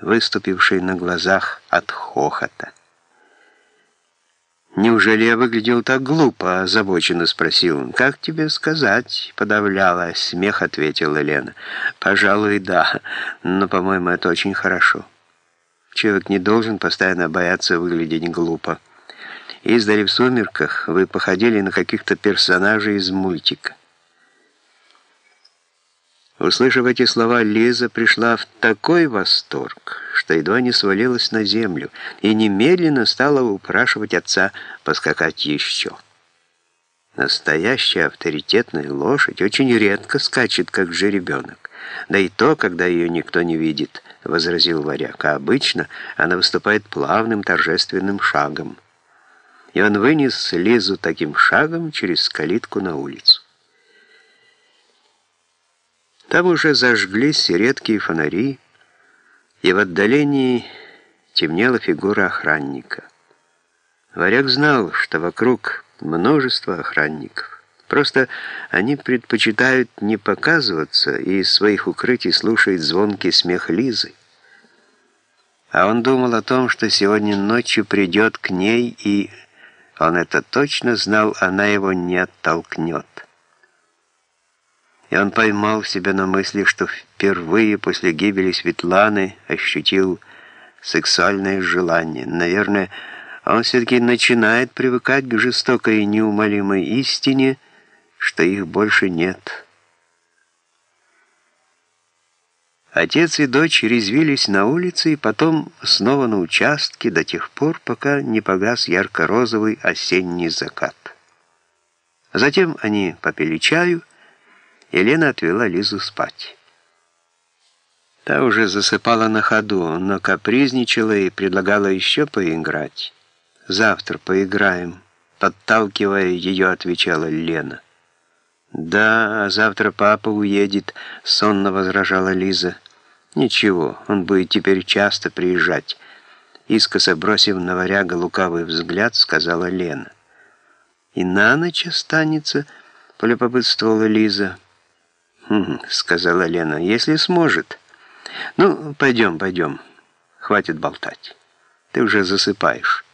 выступивший на глазах от хохота. «Неужели я выглядел так глупо?» — озабоченно спросил он. «Как тебе сказать?» — подавляла. Смех ответила Лена. «Пожалуй, да, но, по-моему, это очень хорошо. Человек не должен постоянно бояться выглядеть глупо. Издали в сумерках вы походили на каких-то персонажей из мультика». Услышав эти слова, Лиза пришла в такой восторг, что едва не свалилась на землю и немедленно стала упрашивать отца поскакать еще. Настоящая авторитетная лошадь очень редко скачет, как жеребенок. Да и то, когда ее никто не видит, — возразил варяг, а обычно она выступает плавным торжественным шагом. И он вынес Лизу таким шагом через калитку на улицу. Там уже зажглись редкие фонари, и в отдалении темнела фигура охранника. Варяг знал, что вокруг множество охранников. Просто они предпочитают не показываться и из своих укрытий слушают звонкий смех Лизы. А он думал о том, что сегодня ночью придет к ней, и он это точно знал, она его не оттолкнет. И он поймал себя на мысли, что впервые после гибели Светланы ощутил сексуальное желание. Наверное, он все-таки начинает привыкать к жестокой и неумолимой истине, что их больше нет. Отец и дочь резвились на улице и потом снова на участке до тех пор, пока не погас ярко-розовый осенний закат. Затем они попили чаю, Елена отвела Лизу спать. Та уже засыпала на ходу, но капризничала и предлагала еще поиграть. «Завтра поиграем», — подталкивая ее, отвечала Лена. «Да, а завтра папа уедет», — сонно возражала Лиза. «Ничего, он будет теперь часто приезжать», — искоса бросив на варяга лукавый взгляд, сказала Лена. «И на ночь останется», — полюбопытствовала Лиза. Сказала Лена, — «если сможет». «Ну, пойдем, пойдем. Хватит болтать. Ты уже засыпаешь».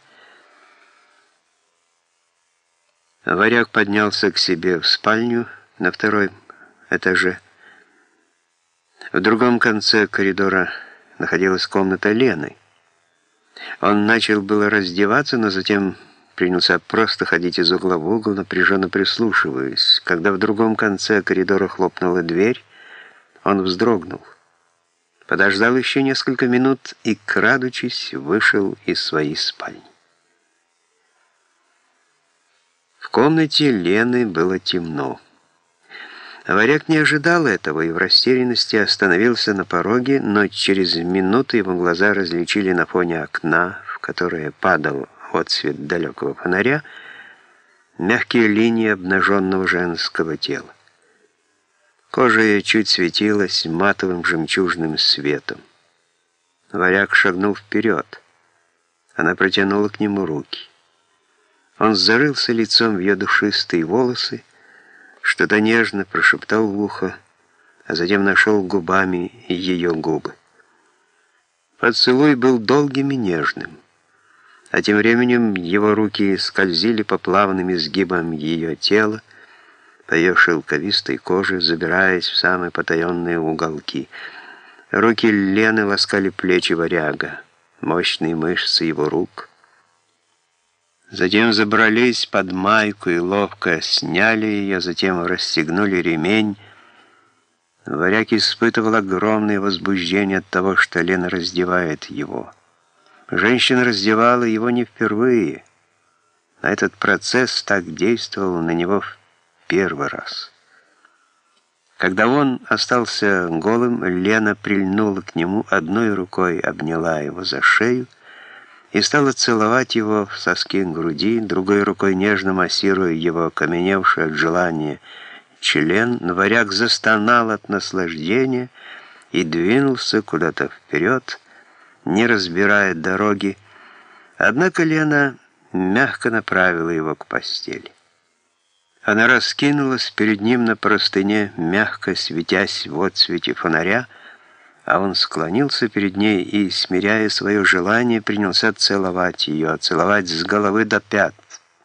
Варяг поднялся к себе в спальню на второй этаже. В другом конце коридора находилась комната Лены. Он начал было раздеваться, но затем принялся просто ходить из угла в угол, напряженно прислушиваясь. Когда в другом конце коридора хлопнула дверь, он вздрогнул. Подождал еще несколько минут и, крадучись, вышел из своей спальни. В комнате Лены было темно. Варяг не ожидал этого и в растерянности остановился на пороге, но через минуту его глаза различили на фоне окна, в которое падал отсвет далекого фонаря, мягкие линии обнаженного женского тела. Кожа ее чуть светилась матовым жемчужным светом. Варяг шагнул вперед. Она протянула к нему руки. Он зарылся лицом в ее душистые волосы, что-то нежно прошептал в ухо, а затем нашел губами ее губы. Поцелуй был долгим и нежным. А тем временем его руки скользили по плавным изгибам ее тела, по ее шелковистой коже, забираясь в самые потаенные уголки. Руки Лены ласкали плечи варяга, мощные мышцы его рук. Затем забрались под майку и ловко сняли ее, затем расстегнули ремень. Варяг испытывал огромное возбуждение от того, что Лена раздевает его. Женщина раздевала его не впервые, а этот процесс так действовал на него в первый раз. Когда он остался голым, Лена прильнула к нему, одной рукой обняла его за шею и стала целовать его в соски груди, другой рукой нежно массируя его окаменевший от желания член, варяг застонал от наслаждения и двинулся куда-то вперед, не разбирая дороги, однако Лена мягко направила его к постели. Она раскинулась перед ним на простыне, мягко светясь в отсвете фонаря, а он склонился перед ней и, смиряя свое желание, принялся целовать ее, целовать с головы до пят.